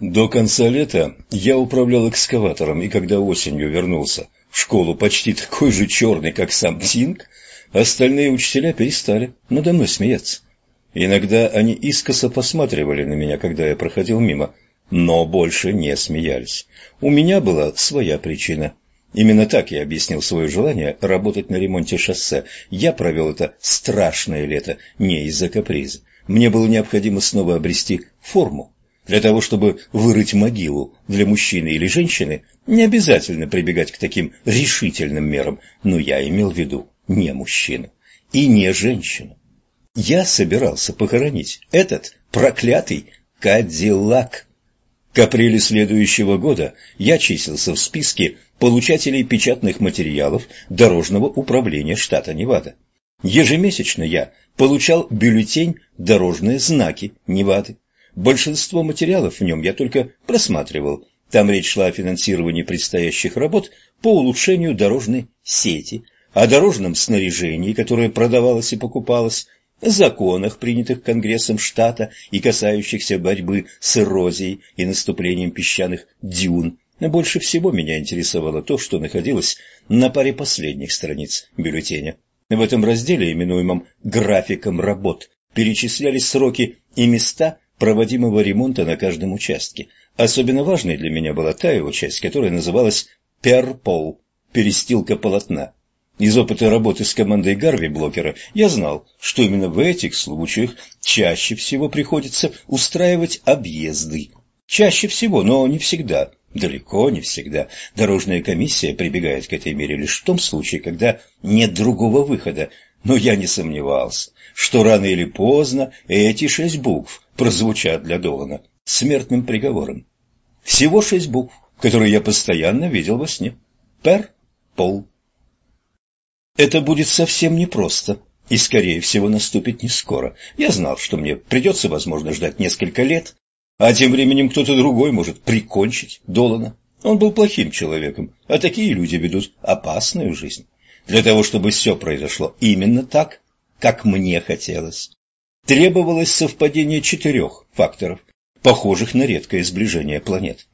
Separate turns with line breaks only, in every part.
До конца лета я управлял экскаватором, и когда осенью вернулся в школу почти такой же черный, как сам Тинг, остальные учителя перестали надо мной смеяться. Иногда они искоса посматривали на меня, когда я проходил мимо, но больше не смеялись. У меня была своя причина. Именно так я объяснил свое желание работать на ремонте шоссе. Я провел это страшное лето не из-за каприза. Мне было необходимо снова обрести форму. Для того, чтобы вырыть могилу для мужчины или женщины, не обязательно прибегать к таким решительным мерам, но я имел в виду не мужчину и не женщину. Я собирался похоронить этот проклятый Кадиллак. К апрелю следующего года я числился в списке получателей печатных материалов Дорожного управления штата Невада. Ежемесячно я получал бюллетень «Дорожные знаки Невады». Большинство материалов в нем я только просматривал. Там речь шла о финансировании предстоящих работ по улучшению дорожной сети, о дорожном снаряжении, которое продавалось и покупалось, о законах, принятых Конгрессом штата и касающихся борьбы с эрозией и наступлением песчаных дюн. Больше всего меня интересовало то, что находилось на паре последних страниц бюллетеня. В этом разделе, именуемом «графиком работ», перечислялись сроки и места, проводимого ремонта на каждом участке. Особенно важной для меня была та его часть, которая называлась «перпол» – перестилка полотна. Из опыта работы с командой Гарви Блокера я знал, что именно в этих случаях чаще всего приходится устраивать объезды. Чаще всего, но не всегда, далеко не всегда. Дорожная комиссия прибегает к этой мере лишь в том случае, когда нет другого выхода, но я не сомневался, что рано или поздно эти шесть букв прозвучат для Долана смертным приговором. Всего шесть букв, которые я постоянно видел во сне. Пер, пол. Это будет совсем непросто, и, скорее всего, наступит не скоро. Я знал, что мне придется, возможно, ждать несколько лет, а тем временем кто-то другой может прикончить Долана. Он был плохим человеком, а такие люди ведут опасную жизнь. Для того, чтобы все произошло именно так, как мне хотелось, требовалось совпадение четырех факторов, похожих на редкое сближение планет.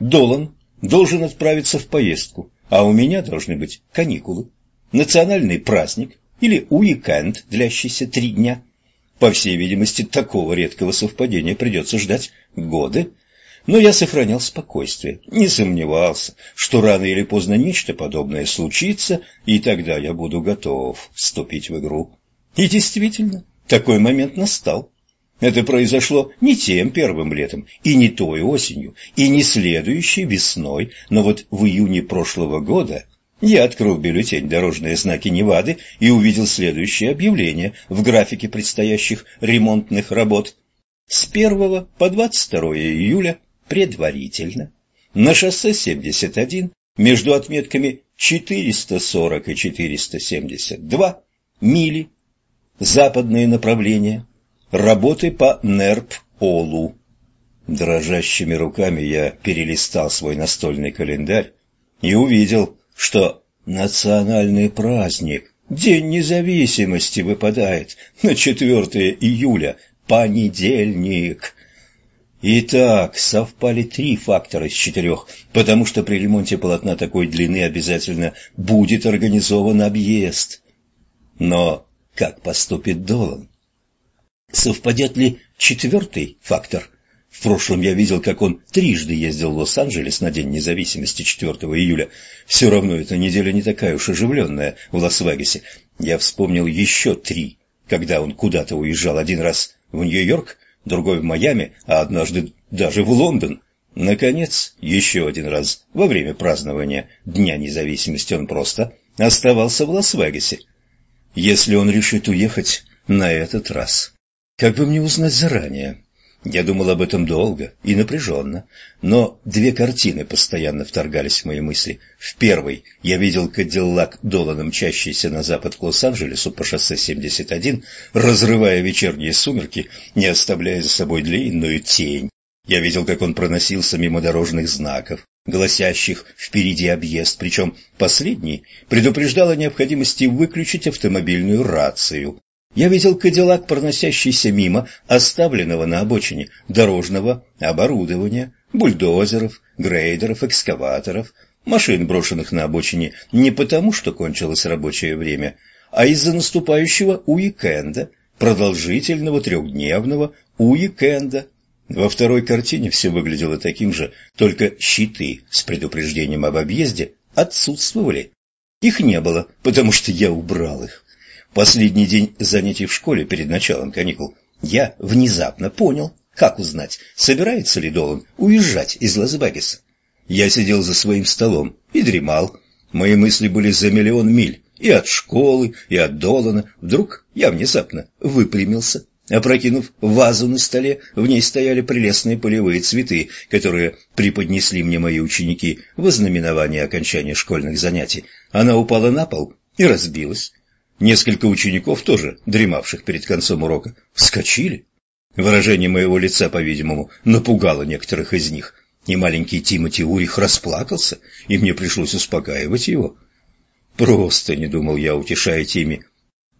Долан должен отправиться в поездку, а у меня должны быть каникулы, национальный праздник или уикенд, длящийся три дня. По всей видимости, такого редкого совпадения придется ждать годы, но я сохранял спокойствие, не сомневался, что рано или поздно нечто подобное случится, и тогда я буду готов вступить в игру. И действительно, такой момент настал. Это произошло не тем первым летом, и не той осенью, и не следующей весной, но вот в июне прошлого года я открыл бюллетень «Дорожные знаки Невады» и увидел следующее объявление в графике предстоящих ремонтных работ. С 1 по 22 июля предварительно на шоссе 71 между отметками 440 и 472 мили западные направления, работы по НЕРП-ОЛУ. Дрожащими руками я перелистал свой настольный календарь и увидел, что национальный праздник, День независимости, выпадает на 4 июля, понедельник. Итак, совпали три фактора из четырех, потому что при ремонте полотна такой длины обязательно будет организован объезд. Но как поступит Долан? Совпадет ли четвертый фактор? В прошлом я видел, как он трижды ездил в Лос-Анджелес на День независимости 4 июля. Все равно эта неделя не такая уж оживленная в Лас-Вегасе. Я вспомнил еще три, когда он куда-то уезжал один раз в Нью-Йорк, другой в Майами, а однажды даже в Лондон. Наконец, еще один раз, во время празднования Дня независимости он просто оставался в Лас-Вегасе если он решит уехать на этот раз. Как бы мне узнать заранее? Я думал об этом долго и напряженно, но две картины постоянно вторгались в мои мысли. В первой я видел Кадиллак Долана, мчащийся на запад к Лос-Анджелесу по шоссе 71, разрывая вечерние сумерки, не оставляя за собой длинную тень. Я видел, как он проносился мимо дорожных знаков, гласящих «впереди объезд», причем последний предупреждал о необходимости выключить автомобильную рацию. Я видел кадиллак, проносящийся мимо оставленного на обочине дорожного оборудования, бульдозеров, грейдеров, экскаваторов, машин, брошенных на обочине не потому, что кончилось рабочее время, а из-за наступающего уикенда, продолжительного трехдневного уикенда. Во второй картине все выглядело таким же, только щиты с предупреждением об объезде отсутствовали. Их не было, потому что я убрал их. Последний день занятий в школе перед началом каникул я внезапно понял, как узнать, собирается ли Долан уезжать из Лас-Вегаса. Я сидел за своим столом и дремал. Мои мысли были за миллион миль, и от школы, и от Долана. Вдруг я внезапно выпрямился. Опрокинув вазу на столе, в ней стояли прелестные полевые цветы, которые преподнесли мне мои ученики в ознаменование окончания школьных занятий. Она упала на пол и разбилась. Несколько учеников, тоже дремавших перед концом урока, вскочили. Выражение моего лица, по-видимому, напугало некоторых из них, и маленький Тимоти Урих расплакался, и мне пришлось успокаивать его. Просто не думал я, утешая Тими.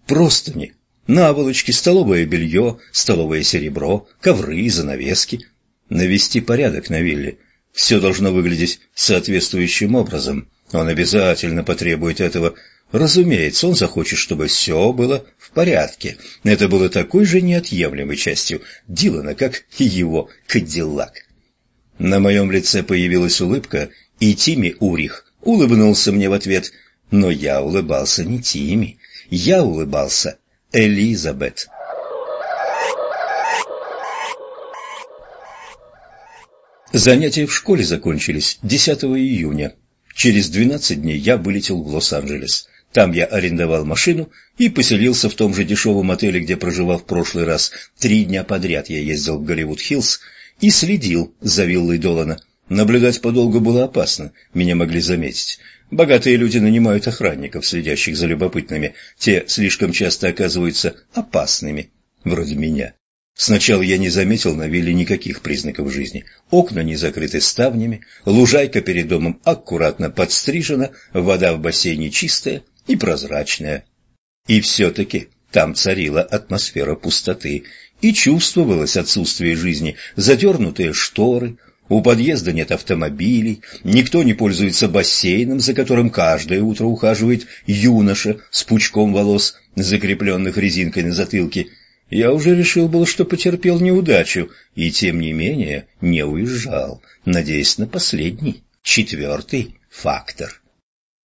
Просто не. Наволочки, столовое белье, столовое серебро, ковры, занавески. Навести порядок на вилле. Все должно выглядеть соответствующим образом. Он обязательно потребует этого Разумеется, он захочет, чтобы все было в порядке. Это было такой же неотъемлемой частью Дилана, как и его Кадиллак. На моем лице появилась улыбка, и Тими Урих улыбнулся мне в ответ. Но я улыбался не Тими, я улыбался Элизабет. Занятия в школе закончились 10 июня. Через 12 дней я вылетел в Лос-Анджелес. Там я арендовал машину и поселился в том же дешевом отеле, где проживал в прошлый раз. Три дня подряд я ездил в Голливуд-Хиллз и следил за виллой Долана. Наблюдать подолгу было опасно, меня могли заметить. Богатые люди нанимают охранников, следящих за любопытными. Те слишком часто оказываются опасными, вроде меня. Сначала я не заметил на вилле никаких признаков жизни. Окна не закрыты ставнями, лужайка перед домом аккуратно подстрижена, вода в бассейне чистая, и прозрачная. И все-таки там царила атмосфера пустоты, и чувствовалось отсутствие жизни, задернутые шторы, у подъезда нет автомобилей, никто не пользуется бассейном, за которым каждое утро ухаживает юноша с пучком волос, закрепленных резинкой на затылке. Я уже решил было, что потерпел неудачу, и тем не менее не уезжал, надеясь на последний, четвертый фактор.